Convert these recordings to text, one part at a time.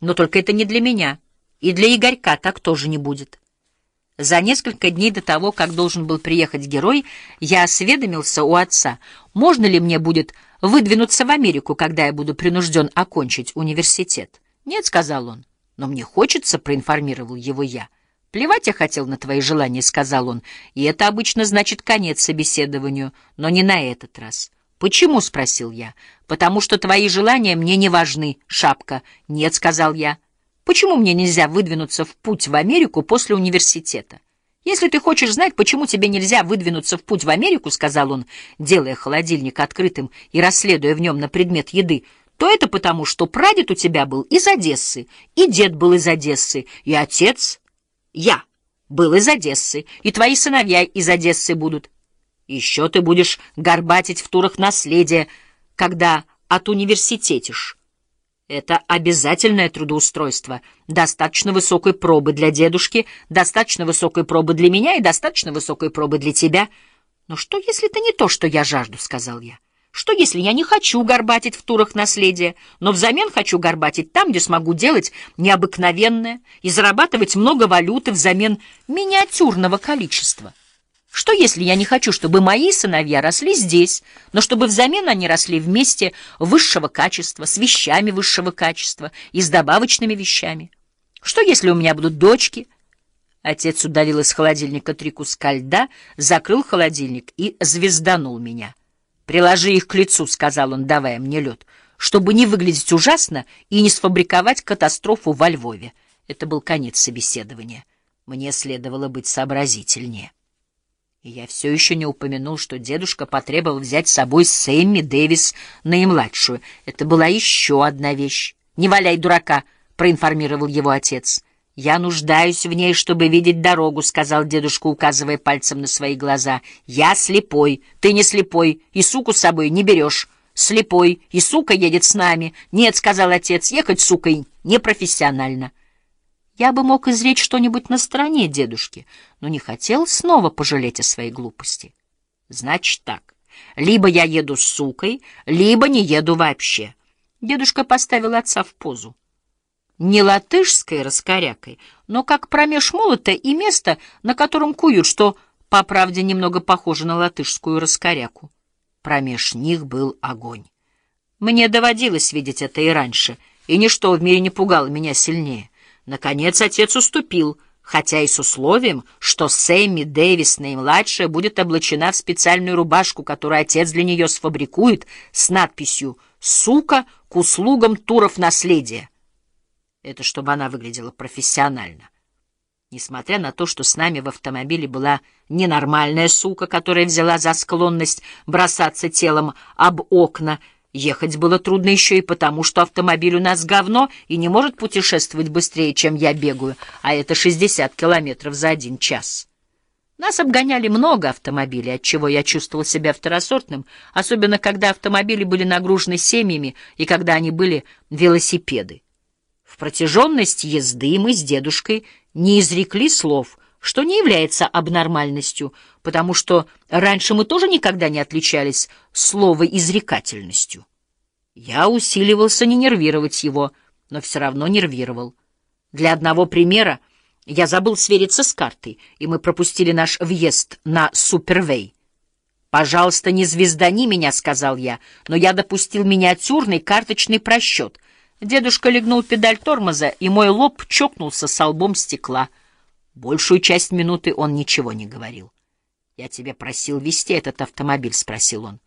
Но только это не для меня. И для Игорька так тоже не будет. За несколько дней до того, как должен был приехать герой, я осведомился у отца, можно ли мне будет выдвинуться в Америку, когда я буду принужден окончить университет. «Нет», — сказал он, — «но мне хочется», — проинформировал его я. «Плевать я хотел на твои желания», — сказал он, — «и это обычно значит конец собеседованию, но не на этот раз». «Почему?» — спросил я. «Потому что твои желания мне не важны, шапка». «Нет», — сказал я. «Почему мне нельзя выдвинуться в путь в Америку после университета?» «Если ты хочешь знать, почему тебе нельзя выдвинуться в путь в Америку», — сказал он, делая холодильник открытым и расследуя в нем на предмет еды, то это потому, что прадед у тебя был из Одессы, и дед был из Одессы, и отец, я, был из Одессы, и твои сыновья из Одессы будут. Еще ты будешь горбатить в турах наследия, когда от университетишь. Это обязательное трудоустройство, достаточно высокой пробы для дедушки, достаточно высокой пробы для меня и достаточно высокой пробы для тебя. Но что, если это не то, что я жажду, — сказал я. Что, если я не хочу горбатить в турах наследия, но взамен хочу горбатить там, где смогу делать необыкновенное и зарабатывать много валюты взамен миниатюрного количества? Что, если я не хочу, чтобы мои сыновья росли здесь, но чтобы взамен они росли вместе высшего качества, с вещами высшего качества и с добавочными вещами? Что, если у меня будут дочки? Отец удалил из холодильника три куска льда, закрыл холодильник и звезданул меня. «Приложи их к лицу», — сказал он, давая мне лед, чтобы не выглядеть ужасно и не сфабриковать катастрофу во Львове. Это был конец собеседования. Мне следовало быть сообразительнее. И я все еще не упомянул, что дедушка потребовал взять с собой Сэмми Дэвис наимладшую. Это была еще одна вещь. «Не валяй дурака», — проинформировал его отец. «Я нуждаюсь в ней, чтобы видеть дорогу», — сказал дедушка, указывая пальцем на свои глаза. «Я слепой, ты не слепой, и суку с собой не берешь. Слепой, и сука едет с нами». «Нет», — сказал отец, — «ехать сукой непрофессионально». Я бы мог изречь что-нибудь на стороне дедушки, но не хотел снова пожалеть о своей глупости. Значит так, либо я еду с сукой, либо не еду вообще. Дедушка поставил отца в позу. Не латышской раскорякой, но как промеж молота и место, на котором куют, что, по правде, немного похоже на латышскую раскоряку. Промеж них был огонь. Мне доводилось видеть это и раньше, и ничто в мире не пугало меня сильнее. Наконец отец уступил, хотя и с условием, что Сэмми Дэвис, наимладшая, будет облачена в специальную рубашку, которую отец для нее сфабрикует с надписью «Сука к услугам туров наследия». Это чтобы она выглядела профессионально. Несмотря на то, что с нами в автомобиле была ненормальная сука, которая взяла за склонность бросаться телом об окна, Ехать было трудно еще и потому, что автомобиль у нас говно и не может путешествовать быстрее, чем я бегаю, а это 60 километров за один час. Нас обгоняли много автомобилей, отчего я чувствовал себя второсортным, особенно когда автомобили были нагружены семьями и когда они были велосипеды. В протяженность езды мы с дедушкой не изрекли слов — что не является абнормальностью, потому что раньше мы тоже никогда не отличались словоизрекательностью. Я усиливался не нервировать его, но все равно нервировал. Для одного примера я забыл свериться с картой, и мы пропустили наш въезд на Супервей. «Пожалуйста, не звездани меня», — сказал я, но я допустил миниатюрный карточный просчет. Дедушка легнул педаль тормоза, и мой лоб чокнулся с лбом стекла — Большую часть минуты он ничего не говорил. «Я тебя просил вести этот автомобиль», — спросил он.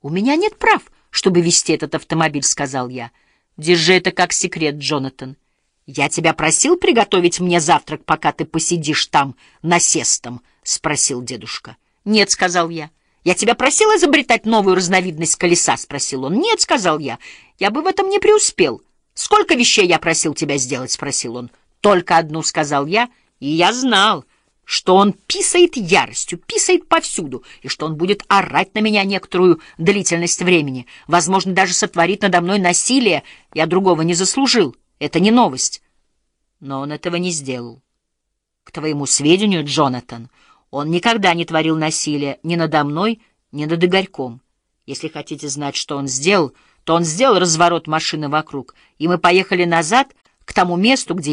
«У меня нет прав, чтобы вести этот автомобиль», — сказал я. «Держи это как секрет, Джонатан. Я тебя просил приготовить мне завтрак, пока ты посидишь там насестом?» — спросил дедушка. «Нет», — сказал я. «Я тебя просил изобретать новую разновидность колеса?» — спросил он. «Нет», — сказал я. «Я бы в этом не преуспел». «Сколько вещей я просил тебя сделать?» — спросил он. «Только одну», — сказал я, — и я знал, что он писает яростью, писает повсюду, и что он будет орать на меня некоторую длительность времени, возможно, даже сотворит надо мной насилие. Я другого не заслужил. Это не новость. Но он этого не сделал. К твоему сведению, Джонатан, он никогда не творил насилия ни надо мной, ни над Игорьком. Если хотите знать, что он сделал, то он сделал разворот машины вокруг, и мы поехали назад к тому месту, где я